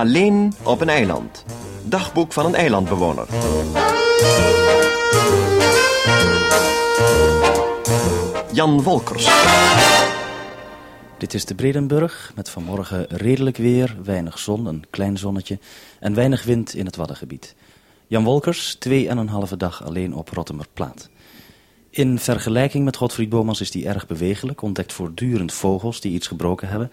Alleen op een eiland. Dagboek van een eilandbewoner. Jan Wolkers. Dit is de Bredenburg met vanmorgen redelijk weer, weinig zon, een klein zonnetje en weinig wind in het Waddengebied. Jan Wolkers, twee en een halve dag alleen op Rottemerplaat. In vergelijking met Godfried Bomans is hij erg bewegelijk, ontdekt voortdurend vogels die iets gebroken hebben.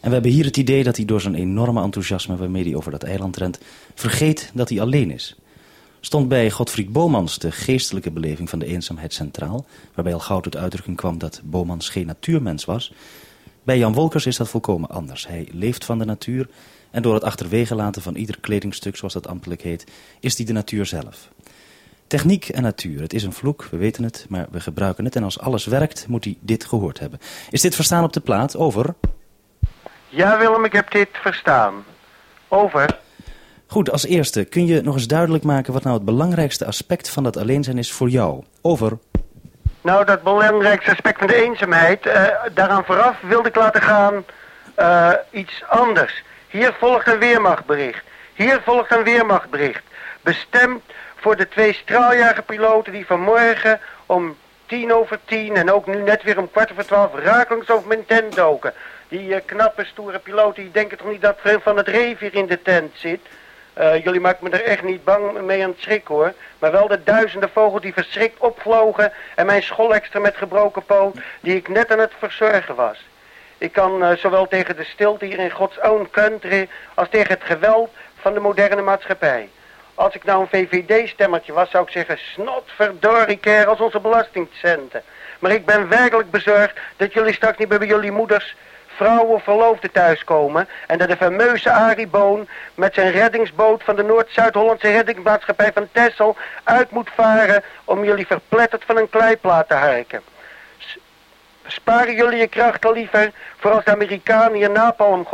En we hebben hier het idee dat hij door zijn enorme enthousiasme waarmee hij over dat eiland rent, vergeet dat hij alleen is. Stond bij Godfried Bomans de geestelijke beleving van de eenzaamheid centraal, waarbij al gauw tot uitdrukking kwam dat Bomans geen natuurmens was. Bij Jan Wolkers is dat volkomen anders. Hij leeft van de natuur en door het achterwege laten van ieder kledingstuk, zoals dat ambtelijk heet, is hij de natuur zelf. Techniek en natuur, het is een vloek, we weten het, maar we gebruiken het. En als alles werkt, moet hij dit gehoord hebben. Is dit verstaan op de plaat? Over. Ja, Willem, ik heb dit verstaan. Over. Goed, als eerste, kun je nog eens duidelijk maken wat nou het belangrijkste aspect van dat alleen zijn is voor jou? Over. Nou, dat belangrijkste aspect van de eenzaamheid, uh, daaraan vooraf wilde ik laten gaan uh, iets anders. Hier volgt een weermachtbericht. Hier volgt een weermachtbericht. Bestemd voor de twee straaljagerpiloten die vanmorgen om tien over tien en ook nu net weer om kwart over twaalf rakelings over mijn tent doken. Die uh, knappe, stoere piloten, die denken toch niet dat veel van het reef in de tent zit? Uh, jullie maken me er echt niet bang mee aan het schrik hoor. Maar wel de duizenden vogels die verschrikt opvlogen en mijn scholextra met gebroken poot die ik net aan het verzorgen was. Ik kan uh, zowel tegen de stilte hier in Gods own country als tegen het geweld van de moderne maatschappij. Als ik nou een VVD-stemmertje was, zou ik zeggen... snotverdorie kerels, onze belastingcenten. Maar ik ben werkelijk bezorgd dat jullie straks niet bij jullie moeders... vrouwen verloofden thuiskomen... en dat de fameuze Arie Boon met zijn reddingsboot... van de Noord-Zuid-Hollandse reddingsmaatschappij van Texel... uit moet varen om jullie verpletterd van een kleiplaat te harken. Sparen jullie je krachten liever voor als de Amerikanen je napalm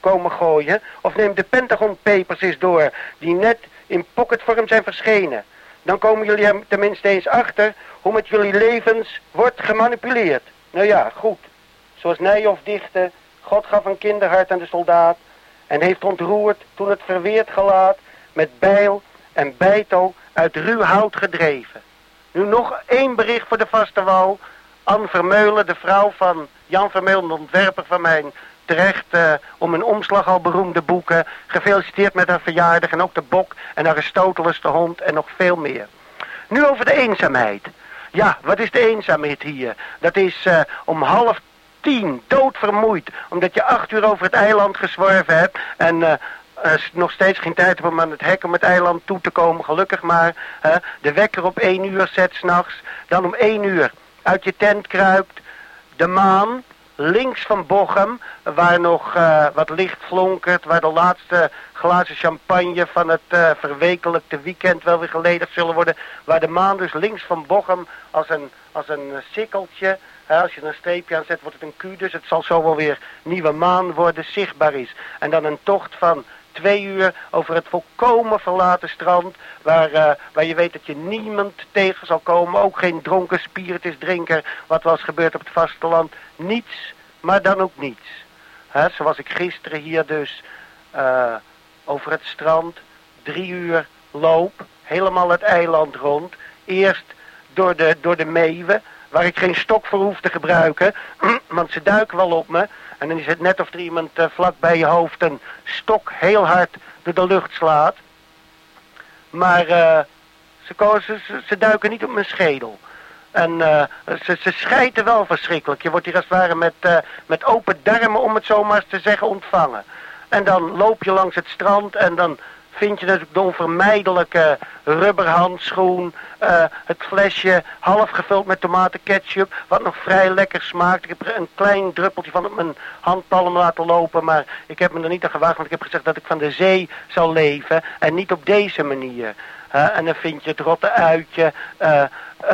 komen gooien... of neem de Pentagon Papers eens door... die net in pocketvorm zijn verschenen. Dan komen jullie er tenminste eens achter hoe met jullie levens wordt gemanipuleerd. Nou ja, goed. Zoals Nijhoff dichtte, God gaf een kinderhart aan de soldaat en heeft ontroerd toen het verweerd gelaat met bijl en bijtel uit ruw hout gedreven. Nu nog één bericht voor de vaste wal. Anne Vermeulen, de vrouw van Jan Vermeulen, de ontwerper van mijn terecht uh, om een omslag al beroemde boeken. Gefeliciteerd met haar verjaardag en ook de bok en Aristoteles de hond en nog veel meer. Nu over de eenzaamheid. Ja, wat is de eenzaamheid hier? Dat is uh, om half tien, doodvermoeid, omdat je acht uur over het eiland gezworven hebt en... Uh, nog steeds geen tijd om aan het hek om het eiland toe te komen, gelukkig maar. Uh, de wekker op één uur zet s'nachts. Dan om één uur uit je tent kruipt. De maan, links van Bochum, waar nog uh, wat licht flonkert, waar de laatste glazen champagne van het uh, verwekelijkte weekend wel weer geledigd zullen worden, waar de maan dus links van Bochum als een, als een sikkeltje, uh, als je er een streepje aan zet wordt het een Q, dus het zal zo wel weer nieuwe maan worden, zichtbaar is. En dan een tocht van twee uur over het volkomen verlaten strand, waar, uh, waar je weet dat je niemand tegen zal komen, ook geen dronken spiritus drinker, wat was gebeurd op het vasteland, niets, maar dan ook niets. He, zoals ik gisteren hier dus uh, over het strand drie uur loop, helemaal het eiland rond, eerst door de, door de meeuwen, waar ik geen stok voor hoef te gebruiken, want ze duiken wel op me, en dan is het net of er iemand uh, vlak bij je hoofd een stok heel hard door de lucht slaat. Maar uh, ze, ze, duiken niet op mijn schedel. En uh, ze, ze schijten wel verschrikkelijk. Je wordt hier als het ware met, met open darmen, om het zo maar eens te zeggen, ontvangen. En dan loop je langs het strand en dan vind je natuurlijk de onvermijdelijke rubberhandschoen, uh, het flesje half gevuld met tomatenketchup, wat nog vrij lekker smaakt. Ik heb een klein druppeltje van op mijn handpalm laten lopen, maar ik heb me er niet aan gewaagd, want ik heb gezegd dat ik van de zee zal leven en niet op deze manier. En dan vind je het rotte uitje, uh,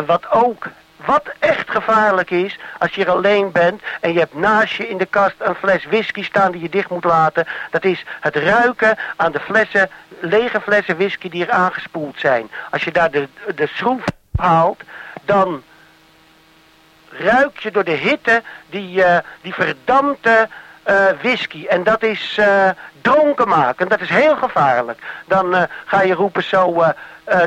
wat ook wat echt gevaarlijk is, als je er alleen bent en je hebt naast je in de kast een fles whisky staan die je dicht moet laten. Dat is het ruiken aan de flessen, lege flessen whisky die er aangespoeld zijn. Als je daar de, de schroef haalt, dan ruik je door de hitte die, uh, die verdampte eh, whisky. En dat is eh, dronken maken. Dat is heel gevaarlijk. Dan ga je roepen zo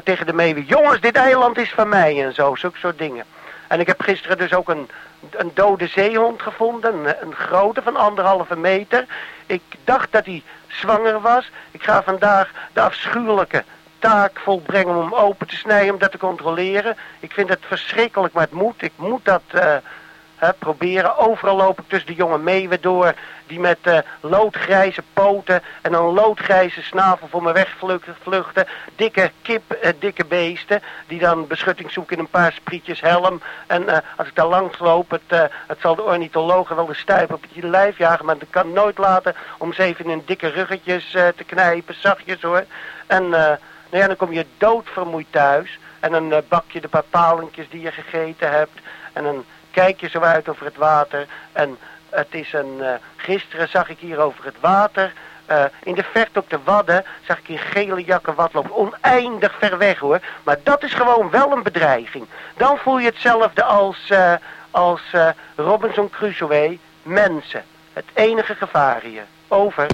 tegen de meeuwen... Jongens, dit eiland is van mij en zo. Zulke soort dingen. En ik heb gisteren dus ook een, een dode zeehond gevonden. Een, grote van anderhalve meter. Ik dacht dat hij zwanger was. Ik ga vandaag de afschuwelijke taak volbrengen om hem open te snijden, om dat te controleren. Ik vind het verschrikkelijk, maar het moet. Ik moet dat proberen. Overal loop ik tussen de jonge meeuwen door. Die met uh, loodgrijze poten en een loodgrijze snavel voor me wegvluchten. Dikke kip, uh, dikke beesten. Die dan beschutting zoeken in een paar sprietjes helm. En uh, als ik daar langs loop, het, het zal de ornithologen wel de stuip op je lijf jagen. Maar dat kan nooit laten om ze even in dikke ruggetjes te knijpen. Zachtjes hoor. En nou ja, dan kom je doodvermoeid thuis. En dan bak je de paar palentjes die je gegeten hebt. En dan kijk je zo uit over het water. En het is een... Uh, gisteren zag ik hier over het water... Uh, in de verte op de Wadden zag ik in gele jakken wat lopen. Oneindig ver weg hoor. Maar dat is gewoon wel een bedreiging. Dan voel je hetzelfde als, uh, als Robinson Crusoe. Mensen. Het enige gevaar hier. Over.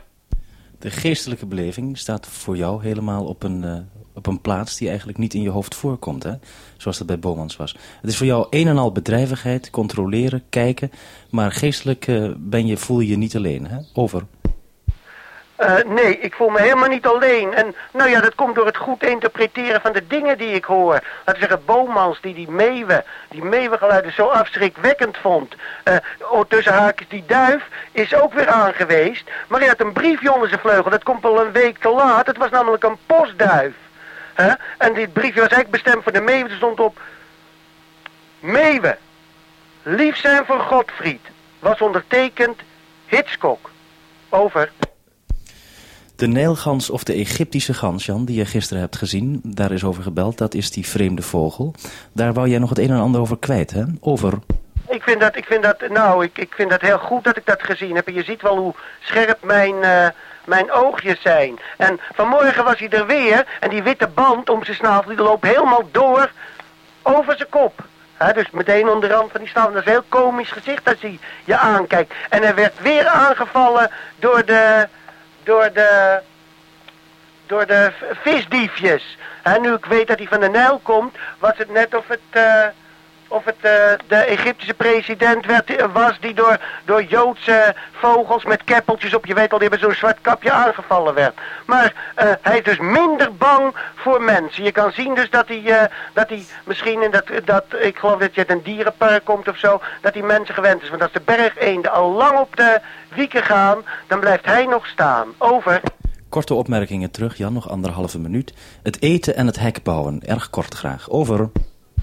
De geestelijke beleving staat voor jou helemaal op een, op een plaats die eigenlijk niet in je hoofd voorkomt, hè? zoals dat bij Bomans was. Het is voor jou een en al bedrijvigheid, controleren, kijken, maar geestelijk uh, ben je, voel je je niet alleen. Hè? Over. Uh, nee, ik voel me helemaal niet alleen. En nou ja, dat komt door het goed interpreteren van de dingen die ik hoor. Laten we zeggen, Bomans die die meeuwen, die meeuwengeluiden zo afschrikwekkend vond. Uh, tussen haakjes, die duif is ook weer aangeweest. Maar hij had een briefje onder zijn vleugel, dat komt al een week te laat. Het was namelijk een postduif. En dit briefje was eigenlijk bestemd voor de meeuwen. Er stond op... Meeuwen. Lief zijn voor Godfried. Was ondertekend Hitchcock. Over. De Nijlgans of de Egyptische gans, Jan, die je gisteren hebt gezien, daar is over gebeld. Dat is die vreemde vogel. Daar wou jij nog het een en ander over kwijt, hè? Over. Ik vind dat, ik vind dat, nou, ik, ik vind dat heel goed dat ik dat gezien heb. En je ziet wel hoe scherp mijn, uh, mijn oogjes zijn. En vanmorgen was hij er weer en die witte band om zijn snavel, die loopt helemaal door over zijn kop. dus meteen onder de rand van die snavel. Dat is een heel komisch gezicht als hij je aankijkt. En hij werd weer aangevallen door de, door de, door de visdiefjes. He, nu ik weet dat hij van de Nijl komt, was het net of het... Uh, of het uh, de Egyptische president werd, eh, was die door, door Joodse vogels met keppeltjes op, je weet al, die hebben zo'n zwart kapje aangevallen werd. Maar uh, hij is dus minder bang voor mensen. Je kan zien dus dat hij, dat hij misschien in dat, dat, ik geloof dat je uit een dierenpark komt of zo, dat hij mensen gewend is. Want als de bergeenden al lang op de wieken gaan, dan blijft hij nog staan. Over. Korte opmerkingen terug, Jan, nog anderhalve minuut. Het eten en het hek bouwen, erg kort graag. Over.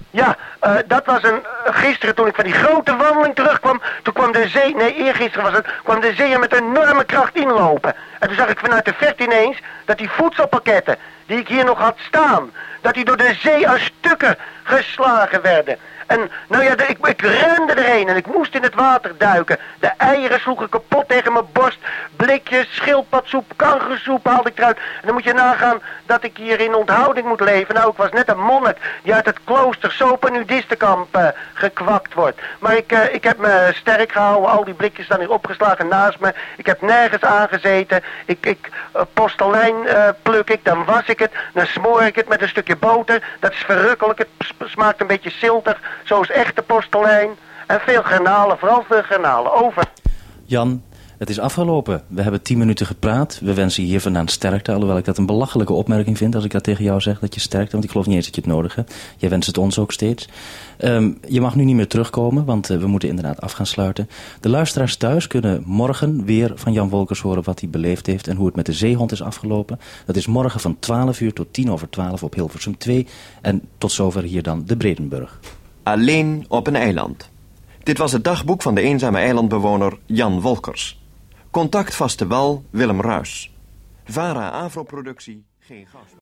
Ja, uh, dat was een, uh, gisteren toen ik van die grote wandeling terugkwam. Toen kwam de zee, nee eergisteren was het, kwam de zee er met enorme kracht inlopen. En toen zag ik vanuit de verte ineens dat die voedselpakketten die ik hier nog had staan, dat die door de zee als stukken geslagen werden. En nou ja, ik, ik rende erheen en ik moest in het water duiken. De eieren sloegen kapot tegen mijn borst. Blikjes, schildpadsoep, kangersoep haalde ik eruit. En dan moet je nagaan dat ik hier in onthouding moet leven. Nou, ik was net een monnik die uit het klooster Sopenudistenkamp uh, gekwakt wordt. Maar ik, uh, ik heb me sterk gehouden. Al die blikjes staan hier opgeslagen naast me. Ik heb nergens aangezeten. Ik, ik uh, postelijn pluk ik, dan was ik het. Dan smoor ik het met een stukje boter. Dat is verrukkelijk. Het smaakt een beetje ziltig. Zoals echte postelijn. En veel granalen, vooral veel granalen. Over. Jan, het is afgelopen. We hebben tien minuten gepraat. We wensen je hier vandaan sterkte. Alhoewel ik dat een belachelijke opmerking vind als ik dat tegen jou zeg, dat je sterkte. Want ik geloof niet eens dat je het nodig hebt. Jij wenst het ons ook steeds. Um, je mag nu niet meer terugkomen, want uh, we moeten inderdaad af gaan sluiten. De luisteraars thuis kunnen morgen weer van Jan Wolkers horen wat hij beleefd heeft en hoe het met de zeehond is afgelopen. Dat is morgen van 12 uur tot 10 over 12 op Hilversum 2. En tot zover hier dan de Bredenburg. Alleen op een eiland. Dit was het dagboek van de eenzame eilandbewoner Jan Wolkers. Contact vaste wel Willem Ruis. VARA Afro-productie, geen gas.